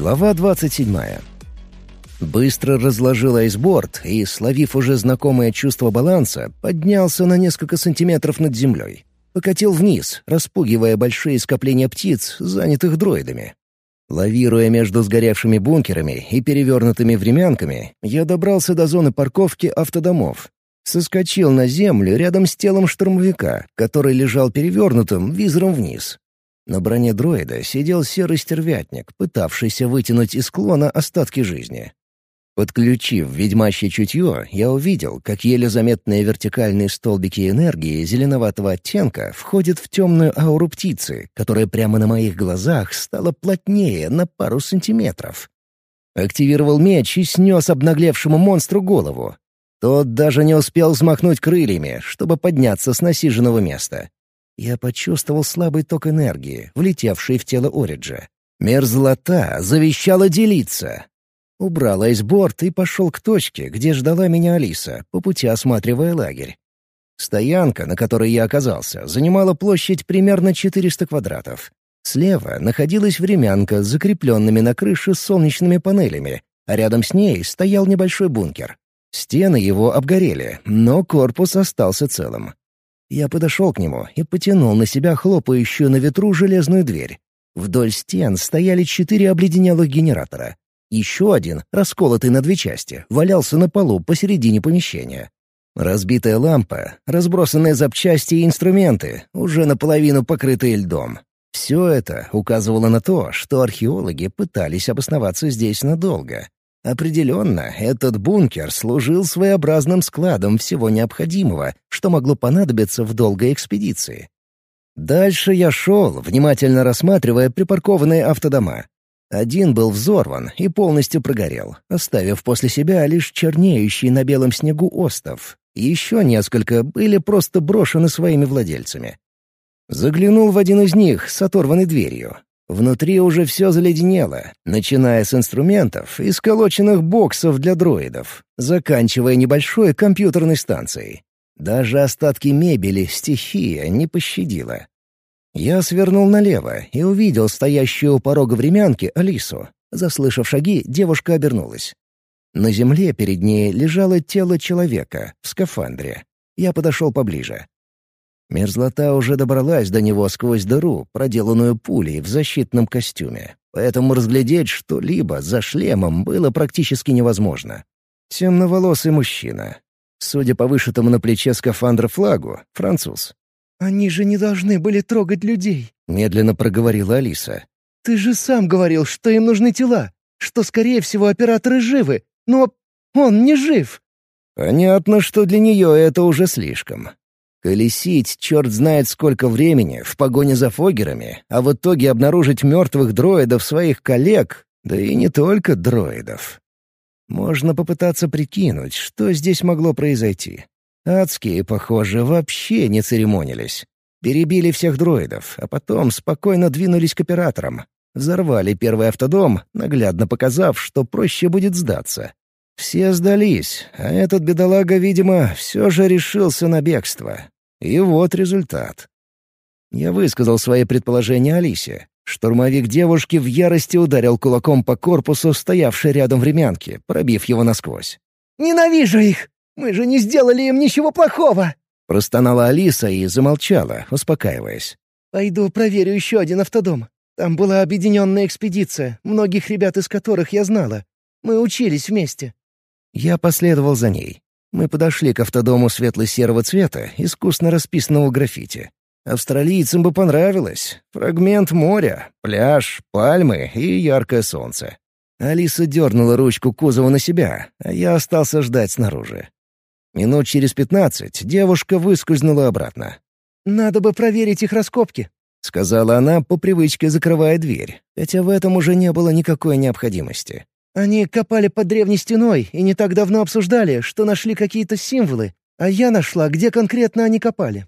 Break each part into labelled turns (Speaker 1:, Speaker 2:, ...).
Speaker 1: Глава 27. Быстро разложил айсборд и, словив уже знакомое чувство баланса, поднялся на несколько сантиметров над землей. Покатил вниз, распугивая большие скопления птиц, занятых дроидами. Лавируя между сгоревшими бункерами и перевернутыми времянками, я добрался до зоны парковки автодомов. Соскочил на землю рядом с телом штурмовика, который лежал перевернутым визором вниз. На броне дроида сидел серый стервятник, пытавшийся вытянуть из клона остатки жизни. Подключив ведьмачье чутье, я увидел, как еле заметные вертикальные столбики энергии зеленоватого оттенка входят в темную ауру птицы, которая прямо на моих глазах стала плотнее на пару сантиметров. Активировал меч и снес обнаглевшему монстру голову. Тот даже не успел взмахнуть крыльями, чтобы подняться с насиженного места. Я почувствовал слабый ток энергии, влетевший в тело Ориджа. Мерзлота завещала делиться. Убрал айсборд и пошел к точке, где ждала меня Алиса, по пути осматривая лагерь. Стоянка, на которой я оказался, занимала площадь примерно 400 квадратов. Слева находилась времянка с закрепленными на крыше солнечными панелями, а рядом с ней стоял небольшой бункер. Стены его обгорели, но корпус остался целым. Я подошел к нему и потянул на себя хлопающую на ветру железную дверь. Вдоль стен стояли четыре обледенелых генератора. Еще один, расколотый на две части, валялся на полу посередине помещения. Разбитая лампа, разбросанные запчасти и инструменты, уже наполовину покрытые льдом. Все это указывало на то, что археологи пытались обосноваться здесь надолго. Определенно, этот бункер служил своеобразным складом всего необходимого, что могло понадобиться в долгой экспедиции. Дальше я шел, внимательно рассматривая припаркованные автодома. Один был взорван и полностью прогорел, оставив после себя лишь чернеющий на белом снегу остов. Еще несколько были просто брошены своими владельцами. Заглянул в один из них с оторванной дверью. Внутри уже все заледенело, начиная с инструментов и сколоченных боксов для дроидов, заканчивая небольшой компьютерной станцией. Даже остатки мебели стихия не пощадила. Я свернул налево и увидел стоящую у порога времянки Алису. Заслышав шаги, девушка обернулась. На земле перед ней лежало тело человека в скафандре. Я подошел поближе. Мерзлота уже добралась до него сквозь дыру, проделанную пулей в защитном костюме, поэтому разглядеть что-либо за шлемом было практически невозможно. Темноволосый мужчина. Судя по вышитому на плече скафандра флагу, француз.
Speaker 2: «Они же не должны были трогать людей», —
Speaker 1: медленно проговорила Алиса.
Speaker 2: «Ты же сам говорил, что им нужны тела, что, скорее всего, операторы живы, но он не жив».
Speaker 1: Понятно, что для нее это уже слишком. Колесить черт знает сколько времени в погоне за фогерами, а в итоге обнаружить мертвых дроидов своих коллег, да и не только дроидов. Можно попытаться прикинуть, что здесь могло произойти. Адские, похоже, вообще не церемонились. Перебили всех дроидов, а потом спокойно двинулись к операторам. Взорвали первый автодом, наглядно показав, что проще будет сдаться. Все сдались, а этот бедолага, видимо, все же решился на бегство. И вот результат. Я высказал свои предположения Алисе. Штурмовик девушки в ярости ударил кулаком по корпусу, стоявшей рядом времянки, пробив его насквозь.
Speaker 2: «Ненавижу их! Мы же не сделали им ничего плохого!»
Speaker 1: Простонала Алиса и замолчала, успокаиваясь.
Speaker 2: «Пойду проверю еще один автодом. Там была объединенная экспедиция, многих ребят из которых я знала. Мы учились вместе.
Speaker 1: Я последовал за ней. Мы подошли к автодому светло-серого цвета, искусно расписанного граффити. Австралийцам бы понравилось. Фрагмент моря, пляж, пальмы и яркое солнце. Алиса дернула ручку кузова на себя, а я остался ждать снаружи. Минут через пятнадцать девушка выскользнула обратно.
Speaker 2: «Надо бы проверить их раскопки», —
Speaker 1: сказала она, по привычке закрывая дверь, хотя в этом уже не было никакой необходимости.
Speaker 2: Они копали под древней стеной и не так давно обсуждали, что нашли какие-то символы, а я нашла, где конкретно они копали.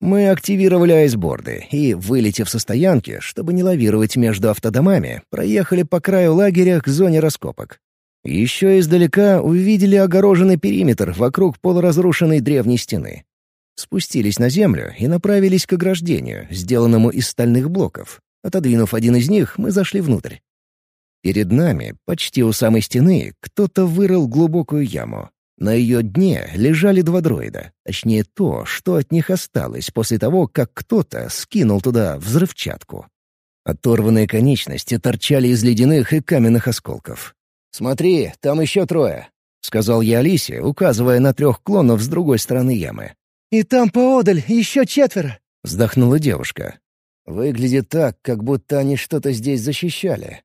Speaker 1: Мы активировали айсборды и, вылетев со стоянки, чтобы не лавировать между автодомами, проехали по краю лагеря к зоне раскопок. Еще издалека увидели огороженный периметр вокруг полуразрушенной древней стены. Спустились на землю и направились к ограждению, сделанному из стальных блоков. Отодвинув один из них, мы зашли внутрь. Перед нами, почти у самой стены, кто-то вырыл глубокую яму. На ее дне лежали два дроида, точнее то, что от них осталось после того, как кто-то скинул туда взрывчатку. Оторванные конечности торчали из ледяных и каменных осколков. «Смотри, там еще трое», — сказал я Алисе, указывая на трех клонов с другой стороны ямы.
Speaker 2: «И там поодаль еще четверо», —
Speaker 1: вздохнула девушка. «Выглядит так, как будто они что-то здесь защищали».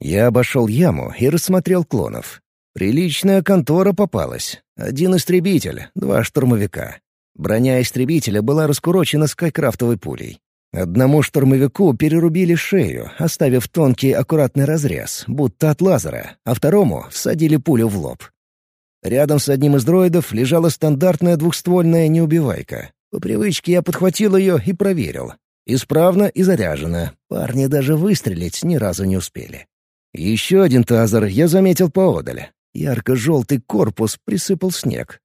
Speaker 1: Я обошел яму и рассмотрел клонов. Приличная контора попалась. Один истребитель, два штурмовика. Броня истребителя была раскурочена скайкрафтовой пулей. Одному штурмовику перерубили шею, оставив тонкий аккуратный разрез, будто от лазера, а второму всадили пулю в лоб. Рядом с одним из дроидов лежала стандартная двухствольная неубивайка. По привычке я подхватил ее и проверил. Исправно и заряжена. Парни даже выстрелить ни разу не успели. Еще один тазер я заметил поодаль. Ярко-желтый корпус присыпал снег.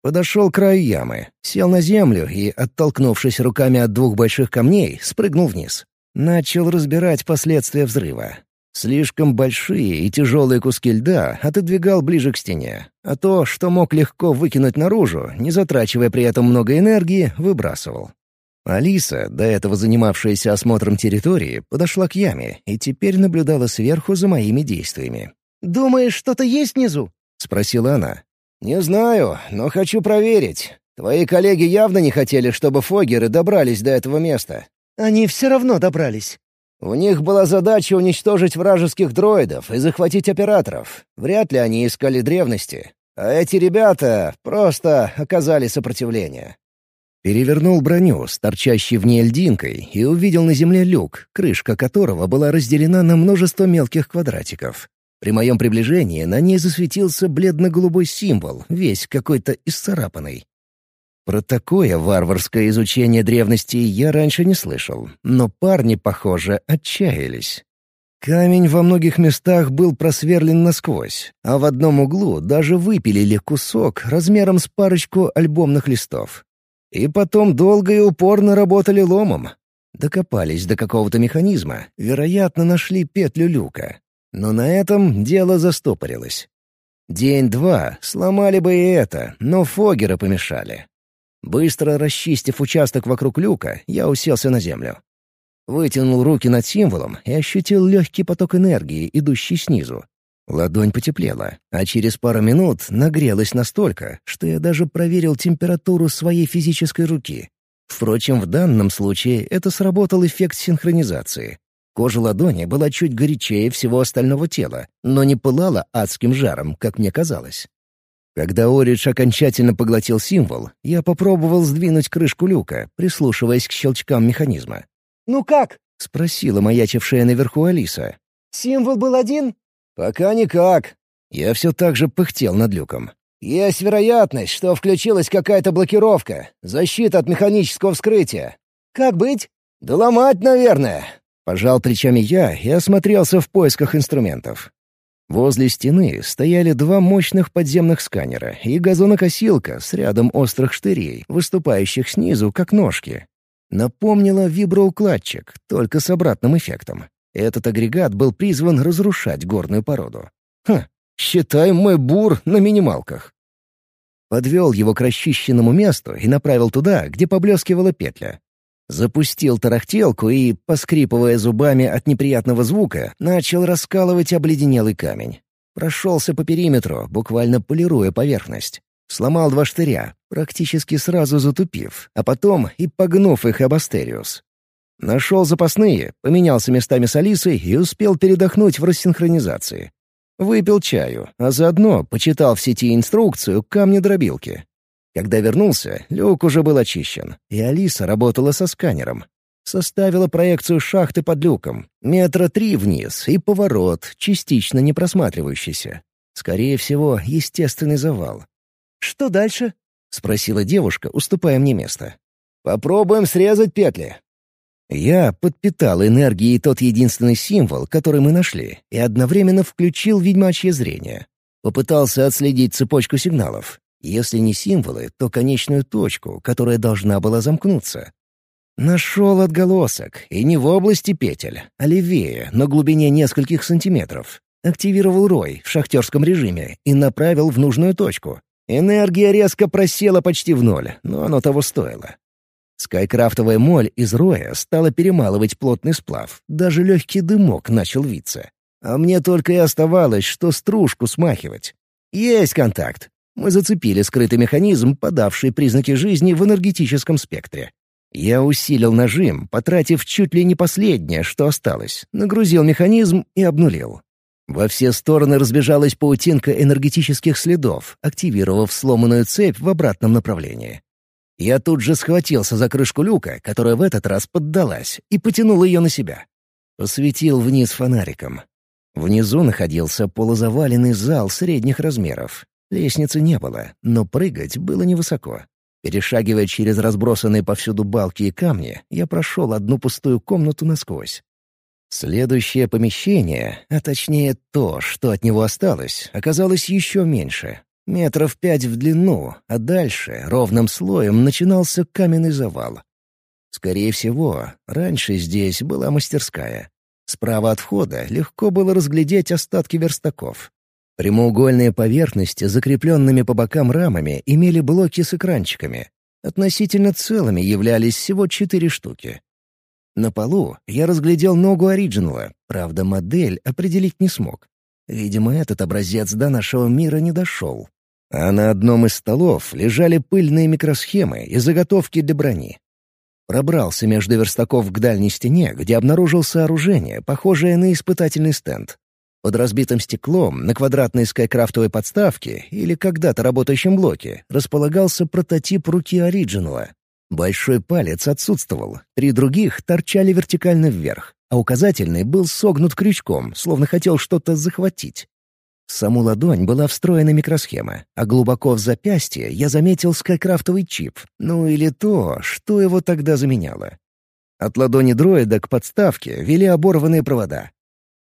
Speaker 1: Подошел к краю ямы, сел на землю и, оттолкнувшись руками от двух больших камней, спрыгнул вниз. Начал разбирать последствия взрыва. Слишком большие и тяжелые куски льда отодвигал ближе к стене, а то, что мог легко выкинуть наружу, не затрачивая при этом много энергии, выбрасывал. Алиса, до этого занимавшаяся осмотром территории, подошла к яме и теперь наблюдала сверху за моими действиями.
Speaker 2: «Думаешь, что-то есть внизу?»
Speaker 1: — спросила она. «Не знаю, но хочу проверить. Твои коллеги явно не хотели, чтобы фогеры добрались до этого места».
Speaker 2: «Они все равно добрались».
Speaker 1: «У них была задача уничтожить вражеских дроидов и захватить операторов. Вряд ли они искали древности. А эти ребята просто оказали сопротивление». Перевернул броню с торчащей в ней льдинкой и увидел на земле люк, крышка которого была разделена на множество мелких квадратиков. При моем приближении на ней засветился бледно-голубой символ, весь какой-то исцарапанный. Про такое варварское изучение древности я раньше не слышал, но парни, похоже, отчаялись. Камень во многих местах был просверлен насквозь, а в одном углу даже выпилили кусок размером с парочку альбомных листов. И потом долго и упорно работали ломом. Докопались до какого-то механизма, вероятно, нашли петлю люка. Но на этом дело застопорилось. День-два сломали бы и это, но Фогера помешали. Быстро расчистив участок вокруг люка, я уселся на землю. Вытянул руки над символом и ощутил легкий поток энергии, идущий снизу. Ладонь потеплела, а через пару минут нагрелась настолько, что я даже проверил температуру своей физической руки. Впрочем, в данном случае это сработал эффект синхронизации. Кожа ладони была чуть горячее всего остального тела, но не пылала адским жаром, как мне казалось. Когда Оридж окончательно поглотил символ, я попробовал сдвинуть крышку люка, прислушиваясь к щелчкам механизма.
Speaker 2: «Ну как?»
Speaker 1: — спросила маячившая наверху Алиса.
Speaker 2: «Символ был один?»
Speaker 1: «Пока никак». Я все так же пыхтел над люком. «Есть вероятность, что включилась какая-то блокировка, защита от механического вскрытия».
Speaker 2: «Как быть?»
Speaker 1: «Да ломать, наверное. Пожал плечами я и осмотрелся в поисках инструментов. Возле стены стояли два мощных подземных сканера и газонокосилка с рядом острых штырей, выступающих снизу, как ножки. Напомнило виброукладчик, только с обратным эффектом. Этот агрегат был призван разрушать горную породу. Ха, считай мой бур на минималках. Подвел его к расчищенному месту и направил туда, где поблескивала петля. Запустил тарахтелку и, поскрипывая зубами от неприятного звука, начал раскалывать обледенелый камень. Прошелся по периметру, буквально полируя поверхность. Сломал два штыря, практически сразу затупив, а потом и погнув их об астериус. Нашел запасные, поменялся местами с Алисой и успел передохнуть в рассинхронизации. Выпил чаю, а заодно почитал в сети инструкцию камни-дробилки. Когда вернулся, люк уже был очищен, и Алиса работала со сканером. Составила проекцию шахты под люком, метра три вниз и поворот, частично не просматривающийся. Скорее всего, естественный завал.
Speaker 2: «Что дальше?»
Speaker 1: — спросила девушка, уступая мне место. «Попробуем срезать петли». Я подпитал энергией тот единственный символ, который мы нашли, и одновременно включил ведьмачье зрение. Попытался отследить цепочку сигналов, если не символы, то конечную точку, которая должна была замкнуться. Нашел отголосок, и не в области петель, а левее, на глубине нескольких сантиметров. Активировал рой в шахтерском режиме и направил в нужную точку. Энергия резко просела почти в ноль, но оно того стоило. Скайкрафтовая моль из роя стала перемалывать плотный сплав, даже легкий дымок начал виться. А мне только и оставалось, что стружку смахивать. Есть контакт. Мы зацепили скрытый механизм, подавший признаки жизни в энергетическом спектре. Я усилил нажим, потратив чуть ли не последнее, что осталось, нагрузил механизм и обнулил. Во все стороны разбежалась паутинка энергетических следов, активировав сломанную цепь в обратном направлении. Я тут же схватился за крышку люка, которая в этот раз поддалась, и потянул ее на себя. Посветил вниз фонариком. Внизу находился полузаваленный зал средних размеров. Лестницы не было, но прыгать было невысоко. Перешагивая через разбросанные повсюду балки и камни, я прошел одну пустую комнату насквозь. Следующее помещение, а точнее то, что от него осталось, оказалось еще меньше. Метров пять в длину, а дальше ровным слоем начинался каменный завал. Скорее всего, раньше здесь была мастерская. Справа от входа легко было разглядеть остатки верстаков. Прямоугольные поверхности, закрепленными по бокам рамами, имели блоки с экранчиками. Относительно целыми являлись всего четыре штуки. На полу я разглядел ногу оригинала, правда, модель определить не смог. Видимо, этот образец до нашего мира не дошел. А на одном из столов лежали пыльные микросхемы и заготовки для брони. Пробрался между верстаков к дальней стене, где обнаружил сооружение, похожее на испытательный стенд. Под разбитым стеклом на квадратной скайкрафтовой подставке или когда-то работающем блоке располагался прототип руки оригинала. Большой палец отсутствовал, три других торчали вертикально вверх, а указательный был согнут крючком, словно хотел что-то захватить. Саму ладонь была встроена микросхема, а глубоко в запястье я заметил скайкрафтовый чип, ну или то, что его тогда заменяло. От ладони дроида к подставке вели оборванные провода,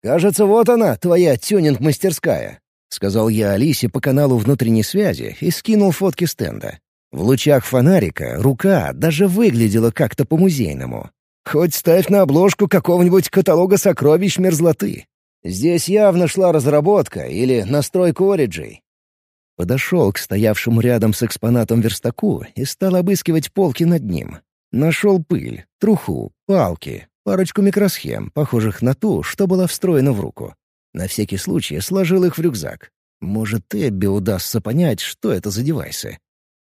Speaker 1: «Кажется, вот она, твоя тюнинг-мастерская», — сказал я Алисе по каналу внутренней связи и скинул фотки стенда. В лучах фонарика рука даже выглядела как-то по-музейному. Хоть ставь на обложку какого-нибудь каталога сокровищ мерзлоты. Здесь явно шла разработка или настройка ориджей. Подошел к стоявшему рядом с экспонатом верстаку и стал обыскивать полки над ним. Нашел пыль, труху, палки, парочку микросхем, похожих на ту, что была встроена в руку. На всякий случай сложил их в рюкзак. Может, Эбби удастся понять, что это за девайсы.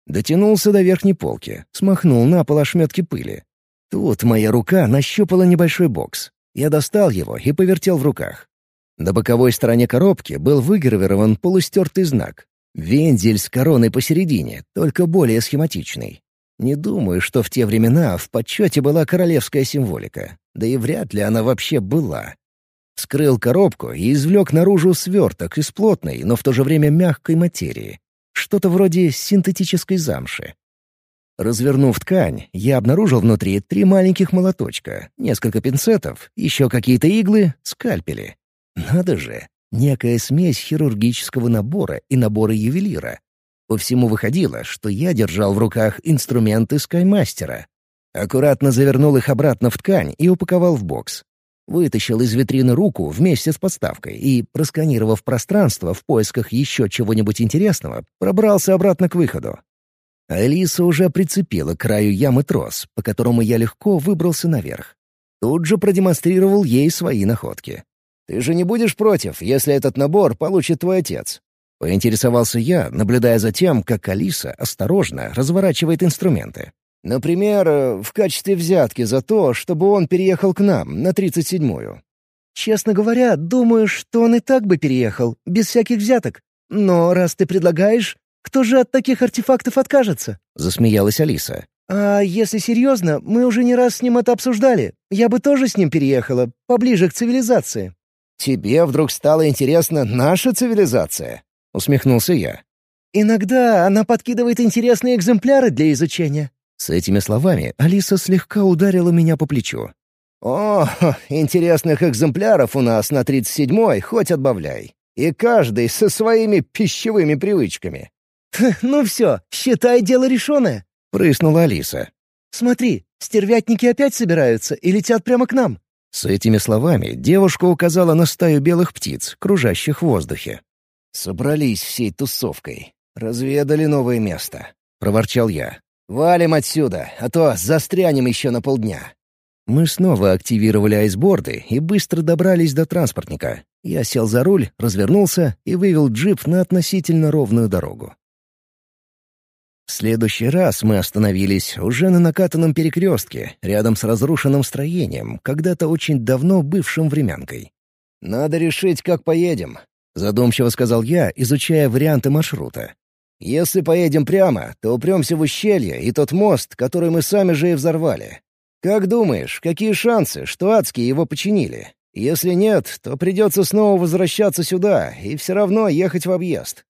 Speaker 1: Дотянулся до верхней полки, смахнул на пол ошметки пыли. Тут моя рука нащупала небольшой бокс. Я достал его и повертел в руках. На боковой стороне коробки был выгравирован полустертый знак. Вензель с короной посередине, только более схематичный. Не думаю, что в те времена в почете была королевская символика да и вряд ли она вообще была. Скрыл коробку и извлек наружу сверток из плотной, но в то же время мягкой материи. Что-то вроде синтетической замши. Развернув ткань, я обнаружил внутри три маленьких молоточка, несколько пинцетов, еще какие-то иглы, скальпели. Надо же, некая смесь хирургического набора и набора ювелира. По всему выходило, что я держал в руках инструменты скаймастера, Аккуратно завернул их обратно в ткань и упаковал в бокс. Вытащил из витрины руку вместе с подставкой и, просканировав пространство в поисках еще чего-нибудь интересного, пробрался обратно к выходу. Алиса уже прицепила к краю ямы трос, по которому я легко выбрался наверх. Тут же продемонстрировал ей свои находки. «Ты же не будешь против, если этот набор получит твой отец?» Поинтересовался я, наблюдая за тем, как Алиса осторожно разворачивает инструменты. Например, э, в качестве взятки за то, чтобы он переехал к нам, на 37-ю.
Speaker 2: Честно говоря, думаю, что он и так бы переехал, без всяких взяток. Но раз ты предлагаешь, кто же от таких артефактов откажется?»
Speaker 1: — засмеялась Алиса.
Speaker 2: «А если серьезно, мы уже не раз с ним это обсуждали. Я бы тоже с ним переехала, поближе к цивилизации».
Speaker 1: «Тебе вдруг стало интересна наша цивилизация?» — усмехнулся я.
Speaker 2: «Иногда она подкидывает интересные экземпляры для изучения.
Speaker 1: С этими словами Алиса слегка ударила меня по плечу.
Speaker 3: «О, интересных экземпляров у нас на 37-й хоть отбавляй. И каждый со своими пищевыми привычками».
Speaker 2: «Ну все, считай дело решенное», —
Speaker 1: прыснула Алиса.
Speaker 2: «Смотри, Стервятники опять собираются и летят прямо к нам».
Speaker 1: С этими словами девушка указала на стаю белых птиц, кружащих в воздухе.
Speaker 3: «Собрались всей тусовкой. Разведали новое место», — проворчал я. «Валим отсюда, а то застрянем еще на полдня».
Speaker 1: Мы снова активировали айсборды и быстро добрались до транспортника. Я сел за руль, развернулся и вывел джип на относительно ровную дорогу. В следующий раз мы остановились уже на накатанном перекрестке, рядом с разрушенным строением, когда-то очень давно бывшим времянкой.
Speaker 3: «Надо решить, как поедем», —
Speaker 1: задумчиво сказал я, изучая варианты маршрута.
Speaker 3: «Если поедем прямо, то упремся в ущелье и тот мост, который мы сами же и взорвали. Как думаешь, какие шансы, что адские его починили? Если нет, то придется снова возвращаться сюда и все равно ехать в объезд».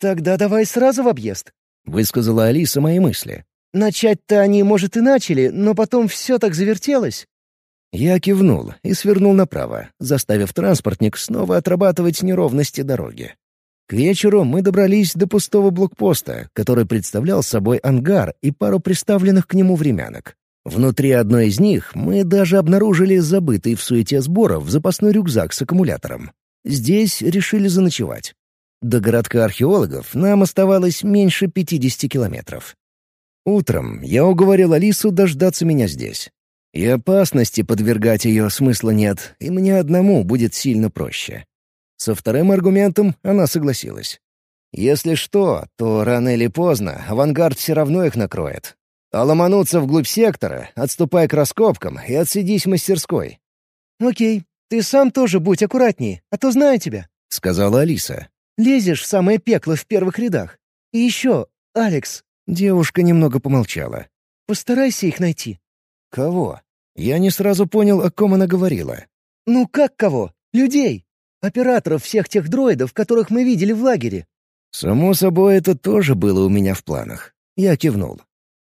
Speaker 2: «Тогда давай сразу в объезд», —
Speaker 1: высказала Алиса мои мысли.
Speaker 2: «Начать-то они, может, и начали, но потом все так завертелось».
Speaker 1: Я кивнул и свернул направо, заставив транспортник снова отрабатывать неровности дороги. К вечеру мы добрались до пустого блокпоста, который представлял собой ангар и пару приставленных к нему времянок. Внутри одной из них мы даже обнаружили забытый в суете сборов запасной рюкзак с аккумулятором. Здесь решили заночевать. До городка археологов нам оставалось меньше 50 километров. Утром я уговорил Алису дождаться меня здесь. И опасности подвергать ее смысла нет, и мне одному будет сильно проще. Со вторым аргументом она согласилась. Если что, то рано или поздно авангард все равно их накроет, а ломануться вглубь сектора, отступай к раскопкам и отсидись в мастерской.
Speaker 2: «Окей, ты сам тоже будь аккуратнее, а то знаю тебя», —
Speaker 1: сказала Алиса.
Speaker 2: «Лезешь в самое пекло в первых рядах. И еще, Алекс...»
Speaker 1: Девушка немного помолчала.
Speaker 2: «Постарайся их найти».
Speaker 1: «Кого?» Я не сразу понял, о ком она говорила.
Speaker 2: «Ну как кого? Людей. Операторов всех тех дроидов, которых мы видели в лагере».
Speaker 1: «Само собой, это тоже было у меня в планах». Я кивнул.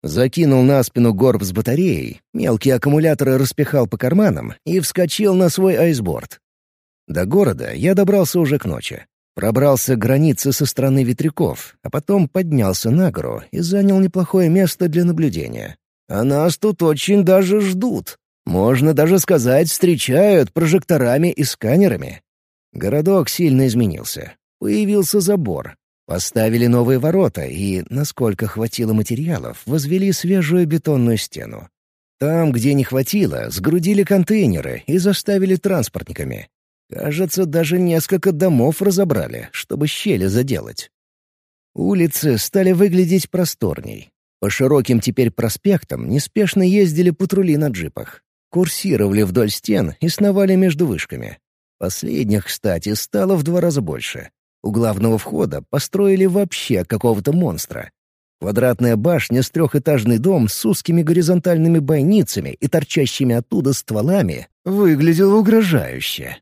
Speaker 1: Закинул на спину горб с батареей, мелкие аккумуляторы распихал по карманам и вскочил на свой айсборд. До города я добрался уже к ночи. Пробрался к границе со стороны ветряков, а потом поднялся на гору и занял неплохое место для наблюдения. А нас тут очень даже ждут. Можно даже сказать, встречают прожекторами и сканерами. Городок сильно изменился. Появился забор, Поставили новые ворота и, насколько хватило материалов, возвели свежую бетонную стену. Там, где не хватило, сгрудили контейнеры и заставили транспортниками. Кажется, даже несколько домов разобрали, чтобы щели заделать. Улицы стали выглядеть просторней. По широким теперь проспектам неспешно ездили патрули на джипах. Курсировали вдоль стен и сновали между вышками. Последних, кстати, стало в два раза больше. У главного входа построили вообще какого-то монстра. Квадратная башня с трехэтажный дом с узкими горизонтальными бойницами и торчащими оттуда стволами выглядела угрожающе.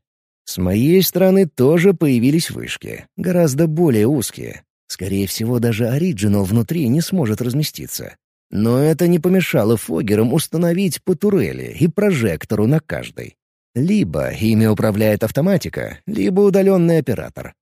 Speaker 1: С моей стороны тоже появились вышки, гораздо более узкие. Скорее всего, даже оригинал внутри не сможет разместиться. Но это не помешало Фогерам установить по турели и прожектору на каждой. Либо ими управляет автоматика, либо удаленный оператор.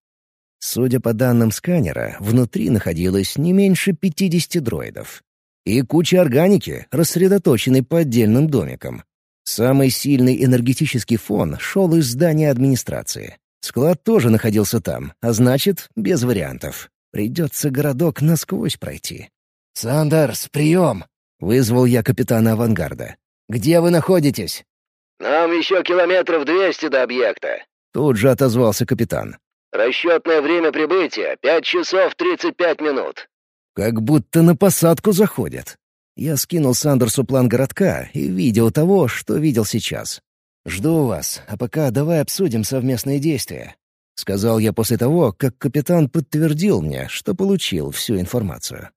Speaker 1: Судя по данным сканера, внутри находилось не меньше 50 дроидов. И куча органики, рассредоточенной по отдельным домикам. Самый сильный энергетический фон шел из здания администрации. Склад тоже находился там, а значит, без вариантов. Придется городок насквозь пройти.
Speaker 3: «Сандерс, прием!» — вызвал я капитана авангарда. «Где вы находитесь?»
Speaker 4: «Нам еще километров двести до объекта», —
Speaker 1: тут же отозвался капитан.
Speaker 4: Расчетное время прибытия — пять часов тридцать пять минут».
Speaker 1: Как будто на посадку заходят. Я скинул Сандерсу план городка и видео того, что видел сейчас. «Жду вас, а пока давай обсудим совместные действия», — сказал я после того, как капитан подтвердил мне, что получил всю информацию.